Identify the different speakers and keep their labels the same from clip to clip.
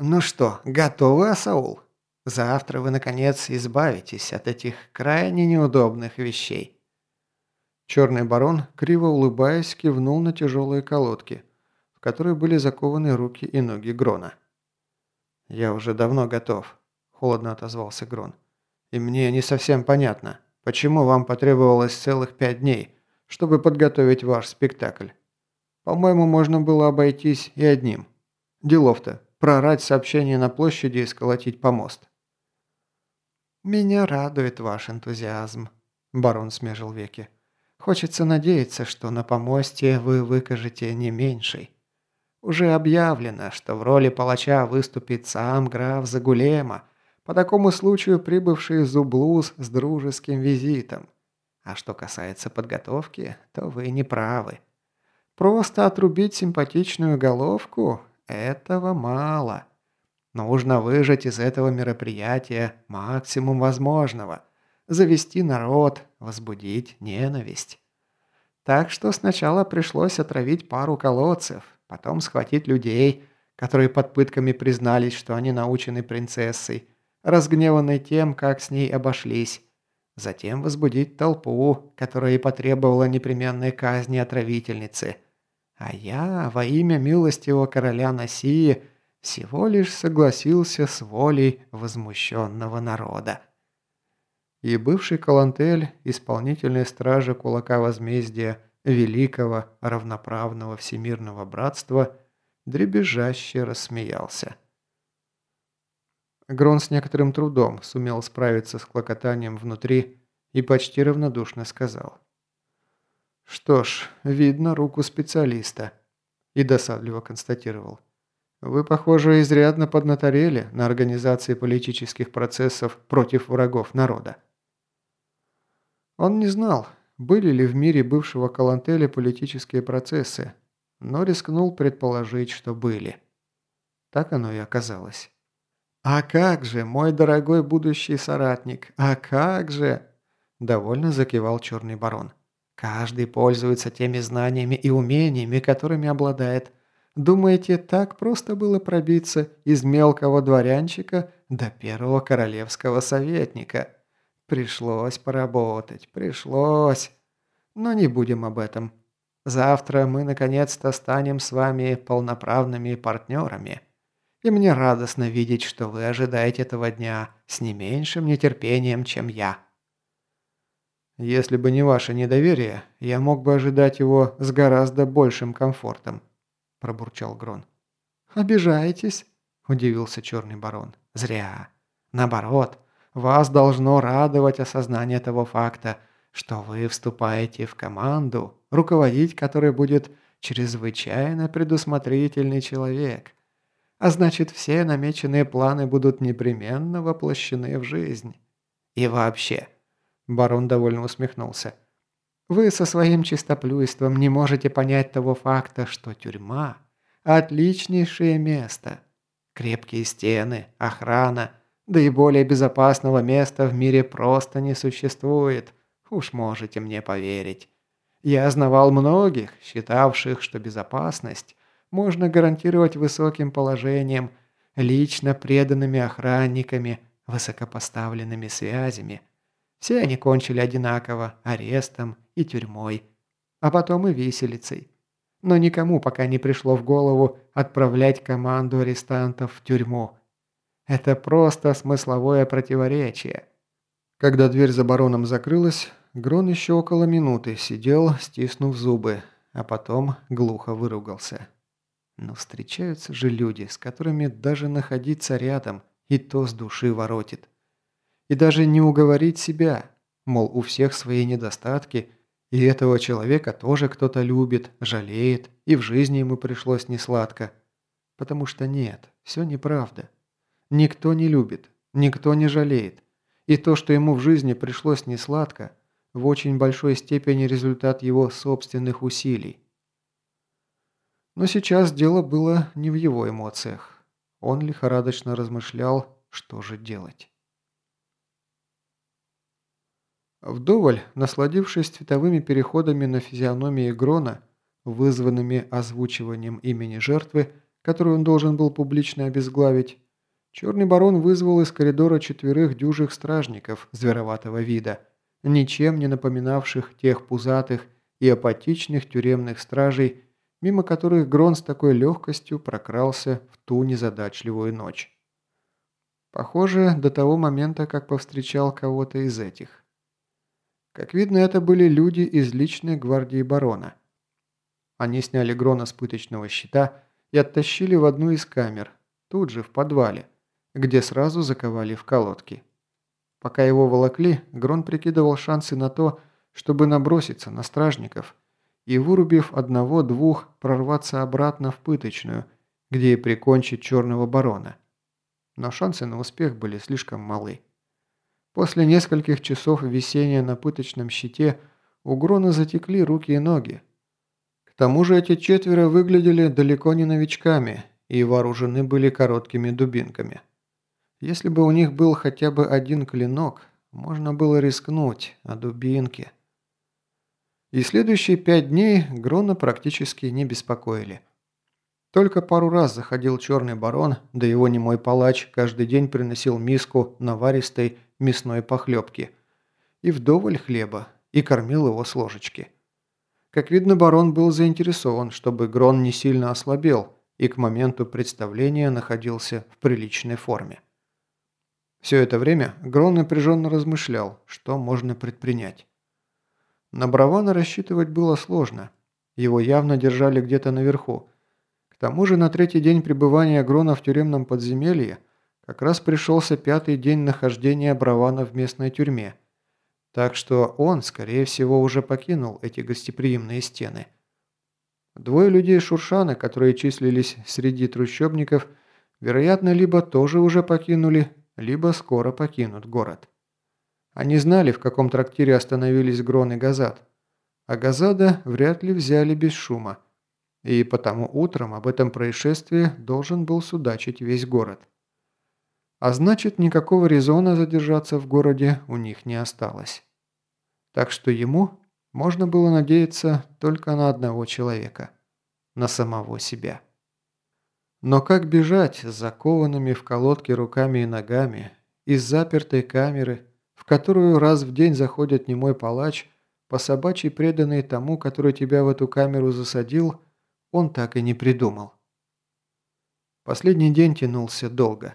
Speaker 1: «Ну что, готовы, Асаул? Завтра вы, наконец, избавитесь от этих крайне неудобных вещей».
Speaker 2: Черный барон, криво улыбаясь, кивнул на тяжелые колодки, в которые были закованы руки и ноги Грона. «Я уже давно готов», – холодно отозвался Грон. «И мне не совсем понятно, почему вам потребовалось целых пять дней, чтобы подготовить ваш спектакль. По-моему, можно было обойтись и одним. Делов-то, прорать сообщение на площади и сколотить помост.
Speaker 1: «Меня радует ваш энтузиазм», – барон смежил веки. «Хочется надеяться, что на помосте вы выкажете не меньший. Уже объявлено, что в роли палача выступит сам граф Загулема, по такому случаю прибывший из с дружеским визитом. А что касается подготовки, то вы не правы. Просто отрубить симпатичную головку – этого мало. Нужно выжать из этого мероприятия максимум возможного. Завести народ, возбудить ненависть. Так что сначала пришлось отравить пару колодцев, потом схватить людей, которые под пытками признались, что они научены принцессой, разгневанной тем, как с ней обошлись. Затем возбудить толпу, которая и потребовала непременной казни отравительницы – а я во имя милостивого короля Насии всего лишь согласился с волей возмущенного народа.
Speaker 2: И бывший Калантель, исполнительный стражи кулака возмездия великого равноправного всемирного братства, дребезжаще рассмеялся. Грон с некоторым трудом сумел справиться с клокотанием внутри и почти равнодушно сказал – «Что ж, видно руку специалиста», – и досадливо констатировал. «Вы, похоже, изрядно поднаторели на организации политических процессов против врагов народа». Он не знал, были ли в мире бывшего Калантеля политические процессы, но рискнул предположить, что были. Так оно и оказалось. «А как же, мой дорогой будущий соратник, а как же!» – довольно закивал Черный Барон. Каждый пользуется теми знаниями и умениями, которыми обладает. Думаете, так просто было пробиться из мелкого дворянчика до первого королевского советника? Пришлось поработать, пришлось. Но не будем об этом. Завтра мы наконец-то станем с вами полноправными партнерами. И мне радостно видеть, что вы ожидаете этого дня с не меньшим нетерпением, чем я. Если бы не ваше недоверие, я мог бы ожидать его с гораздо большим комфортом», – пробурчал Грон.
Speaker 1: «Обижаетесь?» – удивился Черный Барон. «Зря. Наоборот, вас должно радовать осознание того факта, что вы вступаете в команду, руководить которой будет чрезвычайно предусмотрительный человек. А значит, все намеченные планы будут непременно воплощены в жизнь. И вообще – Барон довольно усмехнулся. «Вы со своим чистоплюйством не можете понять того факта, что тюрьма – отличнейшее место. Крепкие стены, охрана, да и более безопасного места в мире просто не существует. Уж можете мне поверить. Я знавал многих, считавших, что безопасность можно гарантировать высоким положением, лично преданными охранниками, высокопоставленными связями – все они кончили одинаково – арестом и тюрьмой, а потом и виселицей. Но никому пока не пришло в голову отправлять команду арестантов в тюрьму. Это просто смысловое противоречие.
Speaker 2: Когда дверь за бароном закрылась, Грон еще около минуты сидел, стиснув зубы, а потом глухо выругался. Но встречаются же люди, с которыми даже находиться рядом и то с души воротит. И даже не уговорить себя, мол, у всех свои недостатки, и этого человека тоже кто-то любит, жалеет, и в жизни ему пришлось несладко. Потому что нет, все неправда. Никто не любит, никто не жалеет. И то, что ему в жизни пришлось несладко, в очень большой степени результат его собственных усилий. Но сейчас дело было не в его эмоциях. Он лихорадочно размышлял, что же делать. Вдоволь, насладившись цветовыми переходами на физиономии Грона, вызванными озвучиванием имени жертвы, которую он должен был публично обезглавить, черный барон вызвал из коридора четверых дюжих стражников звероватого вида, ничем не напоминавших тех пузатых и апатичных тюремных стражей, мимо которых Грон с такой легкостью прокрался в ту незадачливую ночь. Похоже, до того момента, как повстречал кого-то из этих. Как видно, это были люди из личной гвардии барона. Они сняли Грона с пыточного щита и оттащили в одну из камер, тут же в подвале, где сразу заковали в колодки. Пока его волокли, Грон прикидывал шансы на то, чтобы наброситься на стражников и, вырубив одного-двух, прорваться обратно в пыточную, где и прикончить черного барона. Но шансы на успех были слишком малы. После нескольких часов висения на пыточном щите у Грона затекли руки и ноги. К тому же эти четверо выглядели далеко не новичками и вооружены были короткими дубинками. Если бы у них был хотя бы один клинок, можно было рискнуть, а дубинки... И следующие пять дней Грона практически не беспокоили. Только пару раз заходил черный барон, да его немой палач каждый день приносил миску наваристой мясной похлебки и вдоволь хлеба, и кормил его с ложечки. Как видно, барон был заинтересован, чтобы Грон не сильно ослабел и к моменту представления находился в приличной форме. Все это время Грон напряженно размышлял, что можно предпринять. На Бравана рассчитывать было сложно. Его явно держали где-то наверху. К тому же на третий день пребывания Грона в тюремном подземелье как раз пришелся пятый день нахождения Бравана в местной тюрьме. Так что он, скорее всего, уже покинул эти гостеприимные стены. Двое людей Шуршана, которые числились среди трущобников, вероятно, либо тоже уже покинули, либо скоро покинут город. Они знали, в каком трактире остановились Грон и Газад. А Газада вряд ли взяли без шума. И потому утром об этом происшествии должен был судачить весь город. А значит, никакого резона задержаться в городе у них не осталось. Так что ему можно было надеяться только на одного человека. На самого себя. Но как бежать с закованными в колодки руками и ногами из запертой камеры в которую раз в день заходит немой палач, по собачьи преданный тому, который тебя в эту камеру засадил, он так и не придумал. Последний день тянулся долго.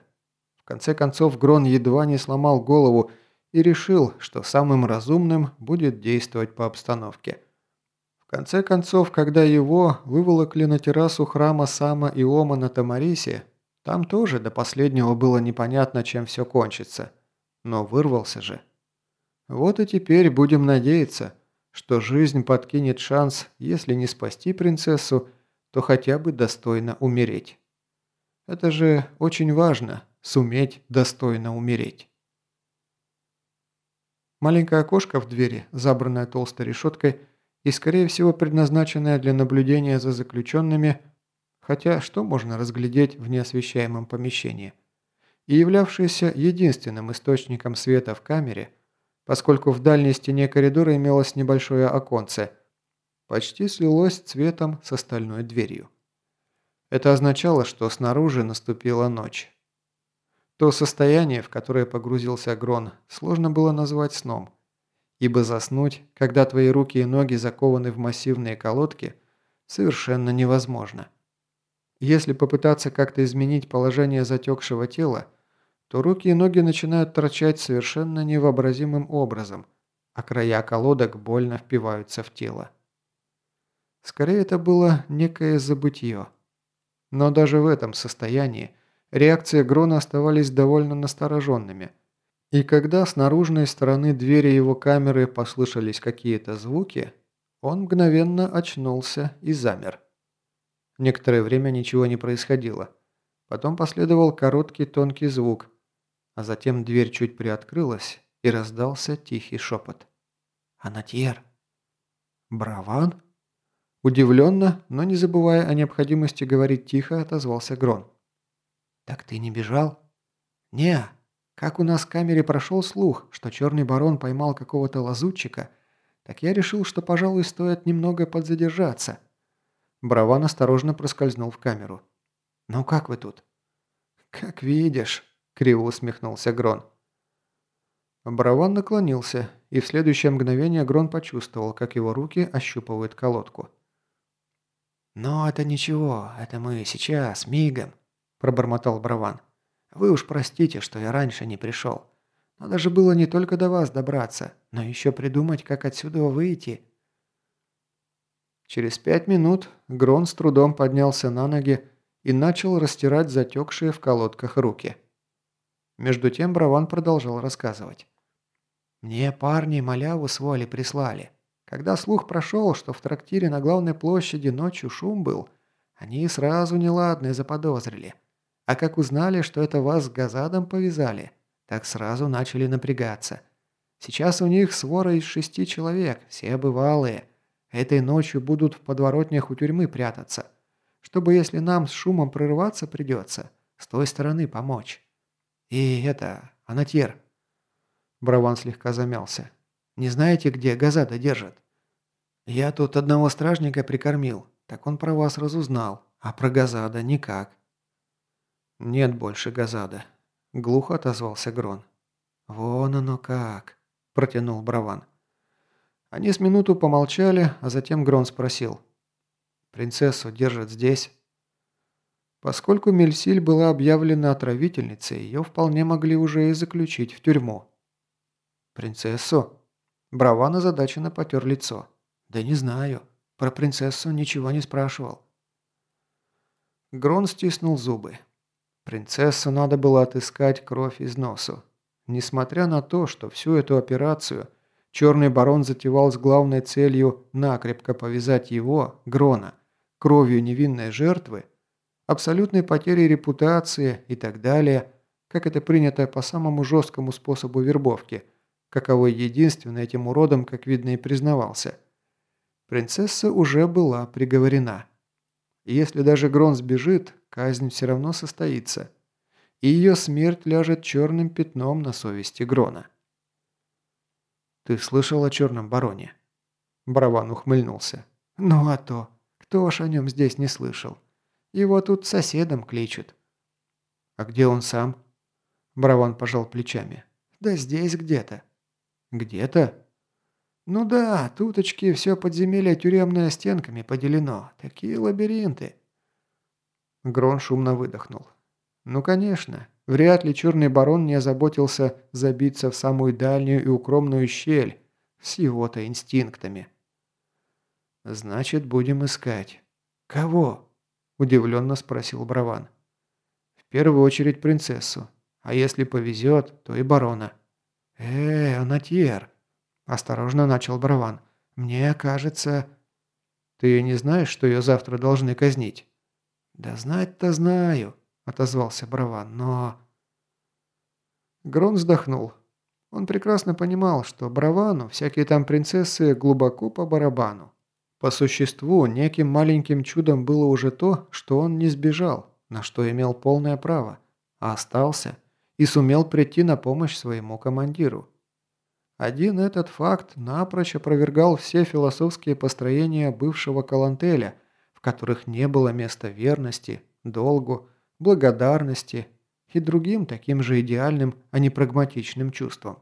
Speaker 2: В конце концов Грон едва не сломал голову и решил, что самым разумным будет действовать по обстановке. В конце концов, когда его выволокли на террасу храма Сама и Ома на Тамарисе, там тоже до последнего было непонятно, чем все кончится – но вырвался же. Вот и теперь будем надеяться, что жизнь подкинет шанс, если не спасти принцессу, то хотя бы достойно умереть. Это же очень важно – суметь достойно умереть. Маленькое окошко в двери, забранное толстой решеткой и, скорее всего, предназначенное для наблюдения за заключенными, хотя что можно разглядеть в неосвещаемом помещении – и являвшееся единственным источником света в камере, поскольку в дальней стене коридора имелось небольшое оконце, почти слилось цветом с остальной дверью. Это означало, что снаружи наступила ночь. То состояние, в которое погрузился Грон, сложно было назвать сном, ибо заснуть, когда твои руки и ноги закованы в массивные колодки, совершенно невозможно. Если попытаться как-то изменить положение затекшего тела, то руки и ноги начинают торчать совершенно невообразимым образом, а края колодок больно впиваются в тело. Скорее, это было некое забытье. Но даже в этом состоянии реакции Грона оставались довольно настороженными. И когда с наружной стороны двери его камеры послышались какие-то звуки, он мгновенно очнулся и замер. Некоторое время ничего не происходило. Потом последовал короткий тонкий звук, а затем дверь чуть приоткрылась и раздался тихий шепот. «Анатьер!» «Браван?» Удивленно, но не забывая о необходимости говорить тихо, отозвался Грон. «Так ты не бежал?» «Не. Как у нас в камере прошел слух, что черный барон поймал какого-то лазутчика, так я решил, что, пожалуй, стоит немного подзадержаться». Браван осторожно проскользнул в камеру.
Speaker 1: «Ну как вы тут?»
Speaker 2: «Как видишь», – криво усмехнулся Грон. Барабан наклонился, и в следующее мгновение Грон почувствовал, как его руки ощупывают колодку.
Speaker 1: «Но это ничего, это мы сейчас, мигом», – пробормотал Браван. «Вы уж простите, что я раньше не пришел. Надо же было не только до вас добраться, но еще придумать, как отсюда выйти».
Speaker 2: Через пять минут Грон с трудом поднялся на ноги и начал растирать затекшие в колодках руки. Между тем Браван продолжал рассказывать.
Speaker 1: «Мне парни маляву с воли прислали. Когда слух прошел, что в трактире на главной площади ночью шум был, они сразу неладное заподозрили. А как узнали, что это вас с Газадом повязали, так сразу начали напрягаться. Сейчас у них свора из шести человек, все бывалые. Этой ночью будут в подворотнях у тюрьмы прятаться, чтобы, если нам с шумом прорываться придется, с той стороны помочь. И это, Анатьер. Браван слегка замялся. Не знаете, где Газада держит? Я тут одного стражника прикормил, так он про вас разузнал, а про Газада никак.
Speaker 2: Нет больше Газада. Глухо отозвался Грон.
Speaker 1: Вон оно как, протянул Браван.
Speaker 2: Они с минуту помолчали, а затем Грон спросил. «Принцессу держат здесь?» Поскольку Мельсиль была объявлена отравительницей, ее вполне могли уже и заключить в тюрьму.
Speaker 1: «Принцессу?» Браван озадаченно потер лицо. «Да не знаю. Про принцессу ничего не спрашивал».
Speaker 2: Грон стиснул зубы. Принцессу надо было отыскать кровь из носу. Несмотря на то, что всю эту операцию Черный Барон затевал с главной целью накрепко повязать его, Грона, кровью невинной жертвы, абсолютной потерей репутации и так далее, как это принято по самому жесткому способу вербовки, каковой единственно этим уродом, как видно, и признавался – Принцесса уже была приговорена. И если даже Грон сбежит, казнь все равно состоится. И ее смерть ляжет черным пятном на совести Грона. «Ты слышал о черном бароне?» Барабан ухмыльнулся.
Speaker 1: «Ну а то. Кто ж о нем здесь не слышал? Его тут соседом кличут».
Speaker 2: «А где он сам?» Барабан пожал плечами.
Speaker 1: «Да здесь где-то».
Speaker 2: «Где-то?»
Speaker 1: «Ну да, туточки все подземелье тюремное стенками поделено. Такие лабиринты».
Speaker 2: Грон шумно выдохнул. «Ну, конечно. Вряд ли черный барон не озаботился забиться в самую дальнюю и укромную щель с его-то инстинктами». «Значит, будем искать».
Speaker 1: «Кого?» – удивленно спросил Браван.
Speaker 2: «В первую очередь принцессу. А если повезет, то и барона».
Speaker 1: «Э, Анатьер!» Осторожно начал Браван. «Мне кажется...»
Speaker 2: «Ты не знаешь, что ее завтра должны казнить?»
Speaker 1: «Да знать-то знаю», — отозвался Браван, — «но...»
Speaker 2: Грон вздохнул. Он прекрасно понимал, что Бравану всякие там принцессы глубоко по барабану. По существу, неким маленьким чудом было уже то, что он не сбежал, на что имел полное право, а остался и сумел прийти на помощь своему командиру. Один этот факт напрочь опровергал все философские построения бывшего Калантеля, которых не было места верности, долгу, благодарности и другим таким же идеальным, а не прагматичным чувствам.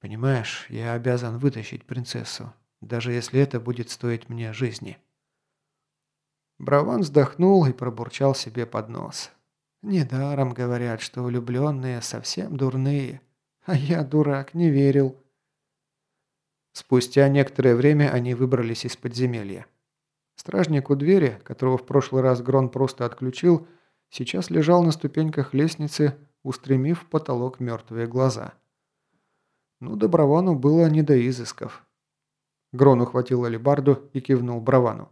Speaker 2: «Понимаешь, я обязан вытащить принцессу, даже если это будет стоить мне жизни». Браван вздохнул и пробурчал себе под нос. «Недаром говорят, что влюбленные совсем дурные». А я, дурак, не верил. Спустя некоторое время они выбрались из подземелья. Стражник у двери, которого в прошлый раз Грон просто отключил, сейчас лежал на ступеньках лестницы, устремив в потолок мертвые глаза. Ну, да Бравану было не до изысков. Грон ухватил алебарду и кивнул Бравану.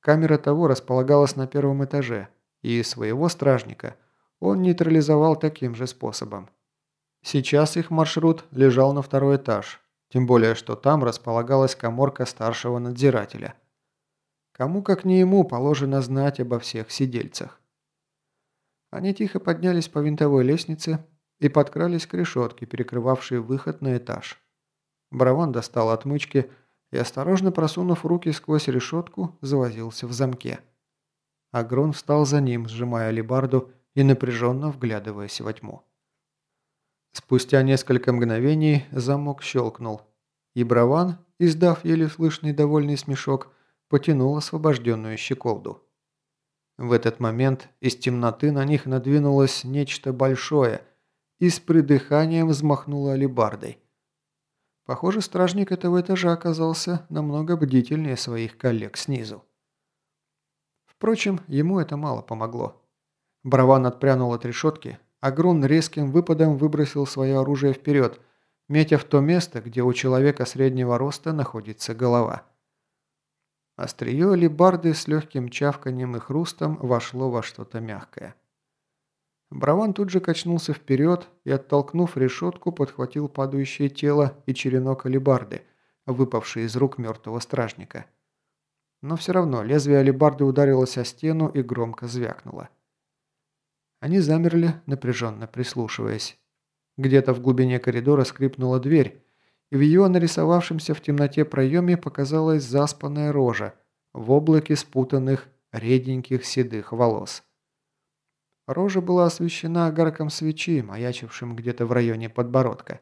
Speaker 2: Камера того располагалась на первом этаже, и своего стражника он нейтрализовал таким же способом. Сейчас их маршрут лежал на второй этаж, тем более, что там располагалась коморка старшего надзирателя. Кому как не ему положено знать обо всех сидельцах. Они тихо поднялись по винтовой лестнице и подкрались к решетке, перекрывавшей выход на этаж. Браван достал отмычки и, осторожно просунув руки сквозь решетку, завозился в замке. а Грон встал за ним, сжимая алебарду и напряженно вглядываясь во тьму. Спустя несколько мгновений замок щелкнул, и Браван, издав еле слышный довольный смешок, потянул освобожденную щеколду. В этот момент из темноты на них надвинулось нечто большое и с придыханием взмахнуло алебардой. Похоже, стражник этого этажа оказался намного бдительнее своих коллег снизу. Впрочем, ему это мало помогло. Браван отпрянул от решетки, а Грун резким выпадом выбросил свое оружие вперед, метя в то место, где у человека среднего роста находится голова. Острие алебарды с легким чавканием и хрустом вошло во что-то мягкое. Браван тут же качнулся вперед и, оттолкнув решетку, подхватил падающее тело и черенок алебарды, выпавший из рук мертвого стражника. Но все равно лезвие алебарды ударилось о стену и громко звякнуло. Они замерли, напряженно прислушиваясь. Где-то в глубине коридора скрипнула дверь, в ее нарисовавшемся в темноте проеме показалась заспанная рожа в облаке спутанных, реденьких седых волос. Рожа была освещена огарком свечи, маячившим где-то в районе подбородка.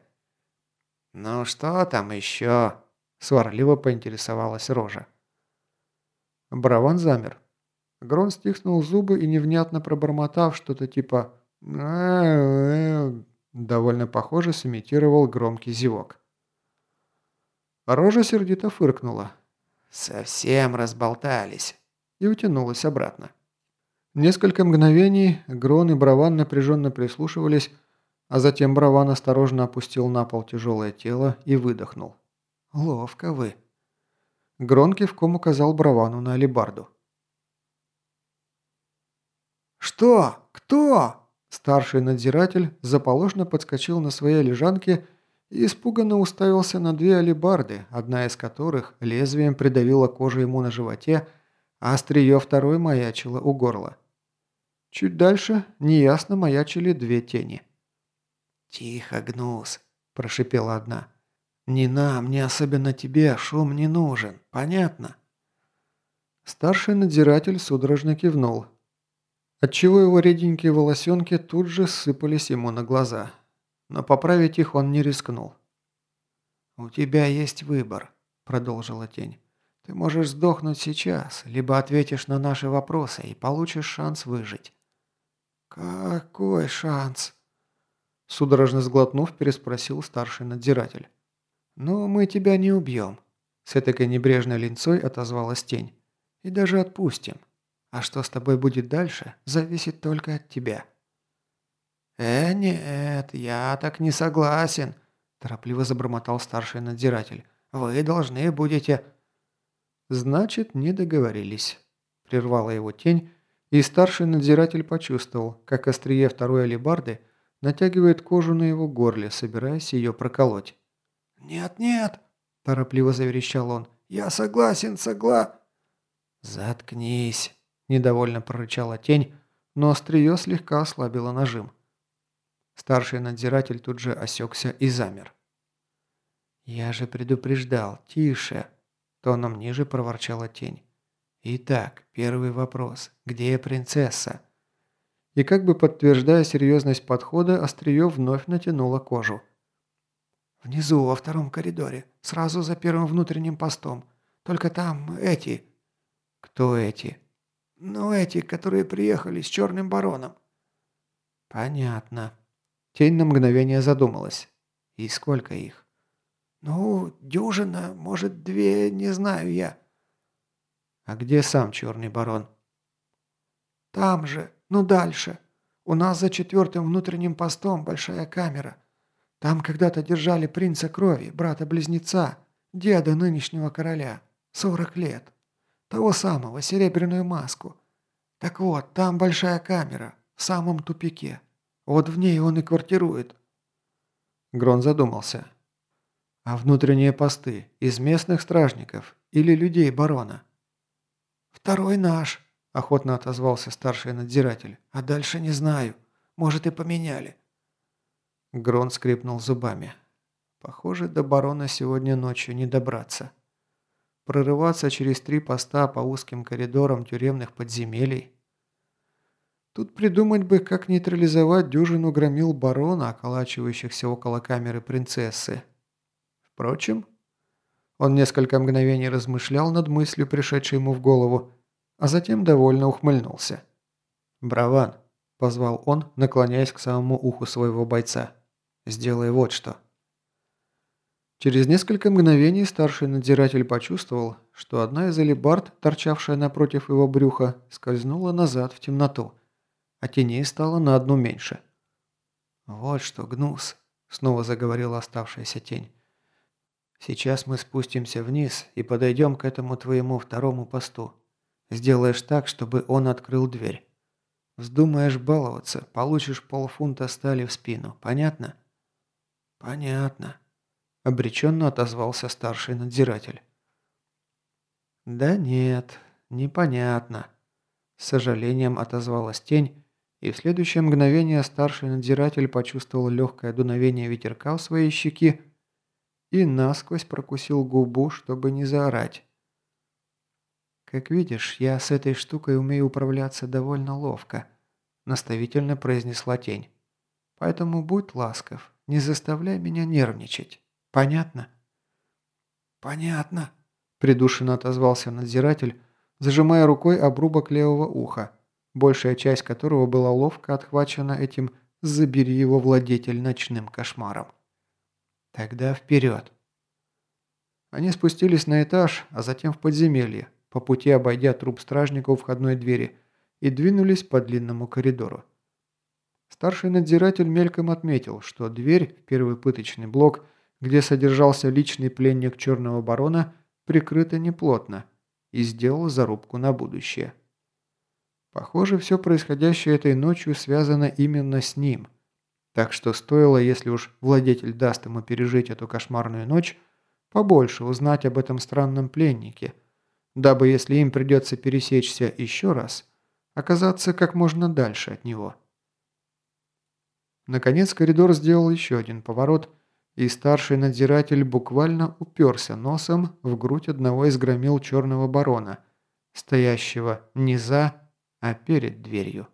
Speaker 2: «Ну что там еще?» – сварливо поинтересовалась рожа. Браван замер. Грон стиснул зубы и невнятно пробормотав что-то типа довольно похоже сымитировал громкий зевок. Рожа сердито фыркнула. «Совсем разболтались!» и утянулась обратно. Несколько мгновений Грон и Браван напряженно прислушивались, а затем Браван осторожно опустил на пол тяжелое тело и выдохнул. «Ловко вы!» Грон кивком указал Бравану на алибарду. «Что? Кто?» Старший надзиратель заположно подскочил на своей лежанке и испуганно уставился на две алебарды, одна из которых лезвием придавила кожу ему на животе, а острие второй маячило у горла. Чуть дальше неясно маячили две тени. «Тихо, Гнус», – прошипела одна. «Ни нам, ни особенно тебе шум не нужен, понятно?» Старший надзиратель судорожно кивнул, отчего его реденькие волосенки тут же сыпались ему на глаза – но поправить их он не рискнул. «У тебя есть выбор», – продолжила тень. «Ты можешь сдохнуть сейчас, либо ответишь на наши вопросы и получишь шанс выжить». «Какой шанс?» Судорожно сглотнув, переспросил старший надзиратель. «Ну, мы тебя не убьем», – с этой небрежной линцой отозвалась тень. «И даже отпустим. А что с тобой будет дальше, зависит только от тебя». «Э, нет, я так не согласен», – торопливо забормотал старший надзиратель. «Вы должны будете...» «Значит, не договорились», – прервала его тень, и старший надзиратель почувствовал, как острие второй алебарды натягивает кожу на его горле, собираясь ее проколоть. «Нет-нет», – торопливо заверещал он, – «я согласен, согла...» «Заткнись», – недовольно прорычала тень, но острие слегка ослабило нажим. Старший надзиратель тут же осекся и замер. «Я же предупреждал, тише!» Тоном ниже проворчала тень. «Итак, первый вопрос. Где принцесса?» И как бы подтверждая серьезность подхода, острие вновь натянуло кожу. «Внизу, во втором коридоре, сразу за первым внутренним постом. Только там эти...» «Кто эти?» «Ну, эти, которые приехали с Черным Бароном». «Понятно», Тень на мгновение задумалась. «И сколько их?» «Ну, дюжина, может, две, не знаю я». «А где сам черный барон?» «Там же, ну дальше. У нас за четвертым внутренним постом большая камера. Там когда-то держали принца крови, брата-близнеца, деда нынешнего короля. Сорок лет. Того самого, серебряную маску. Так вот, там большая камера, в самом тупике. Вот в ней он и квартирует». Грон задумался. «А внутренние посты из местных стражников или людей барона?» «Второй наш», – охотно отозвался старший надзиратель. «А дальше не знаю. Может, и поменяли». Грон скрипнул зубами. «Похоже, до барона сегодня ночью не добраться. Прорываться через три поста по узким коридорам тюремных подземелий Тут придумать бы, как нейтрализовать дюжину громил барона, околачивающихся около камеры принцессы. Впрочем, он несколько мгновений размышлял над мыслью, пришедшей ему в голову, а затем довольно ухмыльнулся. «Браван», – позвал он, наклоняясь к самому уху своего бойца, – «сделай вот что». Через несколько мгновений старший надзиратель почувствовал, что одна из алибард, торчавшая напротив его брюха, скользнула назад в темноту – а теней стало на одну меньше. «Вот что, Гнус», — снова заговорила оставшаяся тень. «Сейчас мы спустимся вниз и подойдем к этому твоему второму посту. Сделаешь так, чтобы он открыл дверь. Вздумаешь баловаться, получишь полфунта стали в спину. Понятно?» «Понятно», — обреченно отозвался старший надзиратель. «Да нет, непонятно», — с сожалением отозвалась тень и в следующее мгновение старший надзиратель почувствовал легкое дуновение ветерка в своей щеки и насквозь прокусил губу, чтобы не заорать. «Как видишь, я с этой штукой умею управляться довольно ловко», – наставительно произнесла тень. «Поэтому будь ласков, не заставляй меня нервничать. Понятно?» «Понятно», – придушенно отозвался надзиратель, зажимая рукой обрубок левого уха большая часть которого была ловко отхвачена этим «забери его владетель ночным кошмаром». «Тогда вперед!» Они спустились на этаж, а затем в подземелье, по пути обойдя труп стражника у входной двери, и двинулись по длинному коридору. Старший надзиратель мельком отметил, что дверь в первый пыточный блок, где содержался личный пленник Черного Барона, прикрыта неплотно, и сделал зарубку на будущее. Похоже, все происходящее этой ночью связано именно с ним. Так что стоило, если уж владетель даст ему пережить эту кошмарную ночь, побольше узнать об этом странном пленнике, дабы, если им придется пересечься еще раз, оказаться как можно дальше от него. Наконец коридор сделал еще один поворот, и старший надзиратель буквально уперся носом в грудь одного из громил черного барона, стоящего не за, а перед дверью.